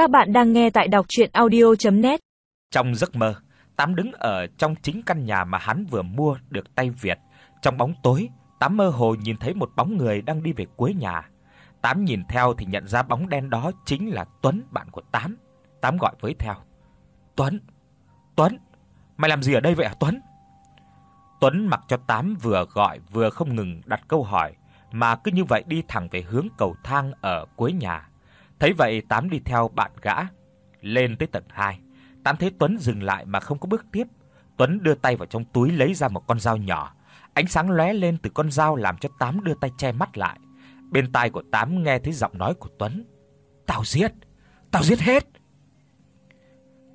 Các bạn đang nghe tại đọc audio net Trong giấc mơ, Tám đứng ở trong chính căn nhà mà hắn vừa mua được tay Việt. Trong bóng tối, Tám mơ hồ nhìn thấy một bóng người đang đi về cuối nhà. Tám nhìn theo thì nhận ra bóng đen đó chính là Tuấn, bạn của Tám. Tám gọi với theo. "Tuấn, Tuấn, mày làm gì ở đây vậy hả Tuấn?" Tuấn mặc cho Tám vừa gọi vừa không ngừng đặt câu hỏi, mà cứ như vậy đi thẳng về hướng cầu thang ở cuối nhà. Thấy vậy Tám đi theo bạn gã lên tới tầng 2. Tám thấy Tuấn dừng lại mà không có bước tiếp. Tuấn đưa tay vào trong túi lấy ra một con dao nhỏ. Ánh sáng lóe lên từ con dao làm cho Tám đưa tay che mắt lại. Bên tai của Tám nghe thấy giọng nói của Tuấn. "Tao giết, tao giết hết."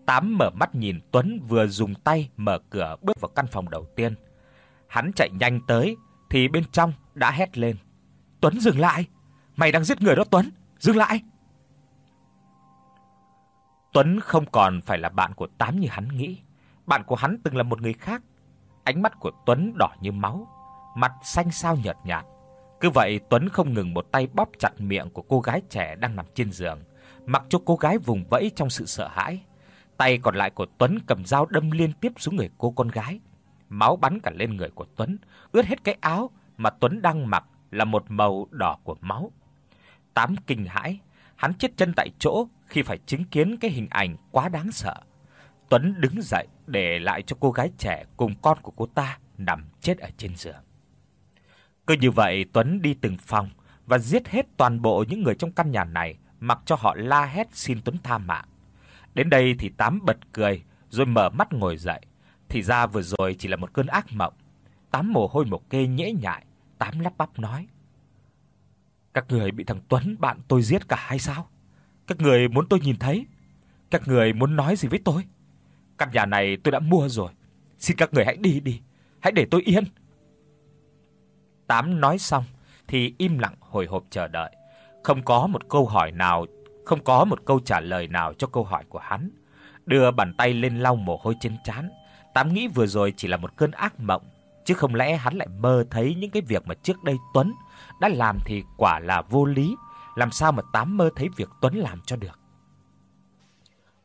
Tám mở mắt nhìn Tuấn vừa dùng tay mở cửa bước vào căn phòng đầu tiên. Hắn chạy nhanh tới thì bên trong đã hét lên. "Tuấn dừng lại, mày đang giết người đó Tuấn, dừng lại." Tuấn không còn phải là bạn của Tám như hắn nghĩ. Bạn của hắn từng là một người khác. Ánh mắt của Tuấn đỏ như máu, mặt xanh xao nhợt nhạt. Cứ vậy Tuấn không ngừng một tay bóp chặt miệng của cô gái trẻ đang nằm trên giường, mặc cho cô gái vùng vẫy trong sự sợ hãi. Tay còn lại của Tuấn cầm dao đâm liên tiếp xuống người cô con gái. Máu bắn cả lên người của Tuấn, ướt hết cái áo mà Tuấn đang mặc là một màu đỏ của máu. Tám kinh hãi, hắn chết chân tại chỗ khi phải chứng kiến cái hình ảnh quá đáng sợ. Tuấn đứng dậy để lại cho cô gái trẻ cùng con của cô ta nằm chết ở trên giường. Cứ như vậy Tuấn đi từng phòng và giết hết toàn bộ những người trong căn nhà này, mặc cho họ la hét xin Tuấn tha mạng. Đến đây thì Tám bật cười rồi mở mắt ngồi dậy. Thì ra vừa rồi chỉ là một cơn ác mộng. Tám mồ hôi một kê nhễ nhại, Tám lắp bắp nói: "Các người bị thằng Tuấn bạn tôi giết cả hay sao?" Các người muốn tôi nhìn thấy? Các người muốn nói gì với tôi? Căn nhà này tôi đã mua rồi. Xin các người hãy đi đi, hãy để tôi yên." Tám nói xong thì im lặng hồi hộp chờ đợi, không có một câu hỏi nào, không có một câu trả lời nào cho câu hỏi của hắn. Đưa bàn tay lên lau mồ hôi trên trán, Tám nghĩ vừa rồi chỉ là một cơn ác mộng, chứ không lẽ hắn lại mơ thấy những cái việc mà trước đây Tuấn đã làm thì quả là vô lý làm sao mà Tám mơ thấy việc Tuấn làm cho được.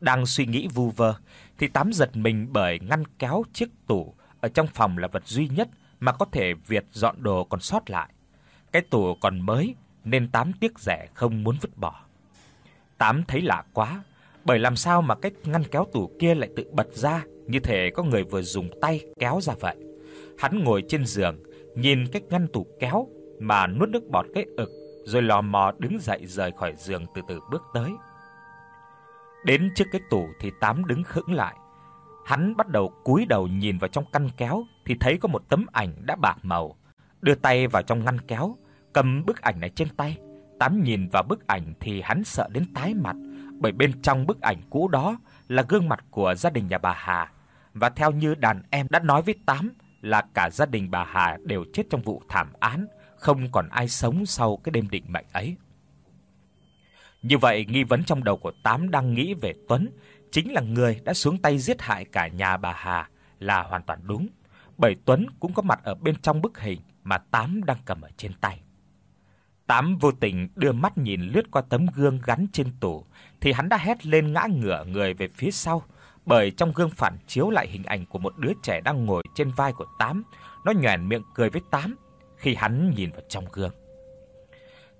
Đang suy nghĩ vu vơ thì Tám giật mình bởi ngăn kéo chiếc tủ ở trong phòng là vật duy nhất mà có thể Việt dọn đồ còn sót lại. Cái tủ còn mới nên Tám tiếc rẻ không muốn vứt bỏ. Tám thấy lạ quá, bởi làm sao mà cái ngăn kéo tủ kia lại tự bật ra, như thể có người vừa dùng tay kéo ra vậy. Hắn ngồi trên giường, nhìn cái ngăn tủ kéo mà nuốt nước bọt cái ực rồi lò mò đứng dậy rời khỏi giường từ từ bước tới. Đến trước cái tủ thì Tám đứng khựng lại. Hắn bắt đầu cúi đầu nhìn vào trong căn kéo thì thấy có một tấm ảnh đã bạc màu. Đưa tay vào trong ngăn kéo, cầm bức ảnh này trên tay. Tám nhìn vào bức ảnh thì hắn sợ đến tái mặt, bởi bên trong bức ảnh cũ đó là gương mặt của gia đình nhà bà Hà. Và theo như đàn em đã nói với Tám là cả gia đình bà Hà đều chết trong vụ thảm án không còn ai sống sau cái đêm định mệnh ấy. Như vậy, nghi vấn trong đầu của Tám đang nghĩ về Tuấn chính là người đã xuống tay giết hại cả nhà bà Hà là hoàn toàn đúng, bởi Tuấn cũng có mặt ở bên trong bức hình mà Tám đang cầm ở trên tay. Tám vô tình đưa mắt nhìn lướt qua tấm gương gắn trên tủ thì hắn đã hét lên ngã ngửa người về phía sau, bởi trong gương phản chiếu lại hình ảnh của một đứa trẻ đang ngồi trên vai của Tám, nó nhoẻn miệng cười với Tám khi hắn nhìn vào trong gương.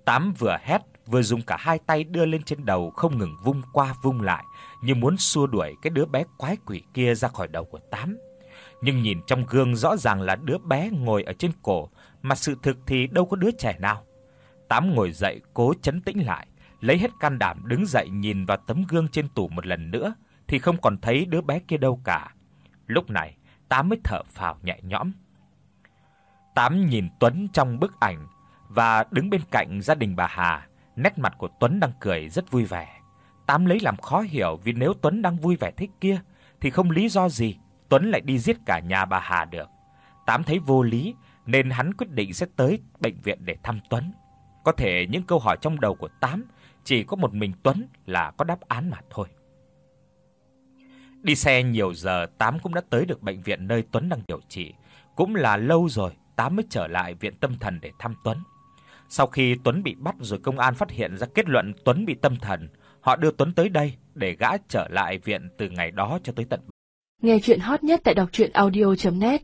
Tám vừa hét vừa dùng cả hai tay đưa lên trên đầu không ngừng vung qua vung lại, như muốn xua đuổi cái đứa bé quái quỷ kia ra khỏi đầu của Tám. Nhưng nhìn trong gương rõ ràng là đứa bé ngồi ở trên cổ, mà sự thực thì đâu có đứa trẻ nào. Tám ngồi dậy cố trấn tĩnh lại, lấy hết can đảm đứng dậy nhìn vào tấm gương trên tủ một lần nữa thì không còn thấy đứa bé kia đâu cả. Lúc này, Tám mới thở phào nhẹ nhõm. Tám nhìn Tuấn trong bức ảnh và đứng bên cạnh gia đình bà Hà, nét mặt của Tuấn đang cười rất vui vẻ. Tám lấy làm khó hiểu vì nếu Tuấn đang vui vẻ thế kia thì không lý do gì Tuấn lại đi giết cả nhà bà Hà được. Tám thấy vô lý nên hắn quyết định sẽ tới bệnh viện để thăm Tuấn. Có thể những câu hỏi trong đầu của Tám chỉ có một mình Tuấn là có đáp án mà thôi. Đi xe nhiều giờ, Tám cũng đã tới được bệnh viện nơi Tuấn đang điều trị. Cũng là lâu rồi Tám mới trở lại viện tâm thần để thăm Tuấn. Sau khi Tuấn bị bắt rồi công an phát hiện ra kết luận Tuấn bị tâm thần, Họ đưa Tuấn tới đây để gã trở lại viện từ ngày đó cho tới tận Nghe truyện hot nhất tại doctruyenaudio.net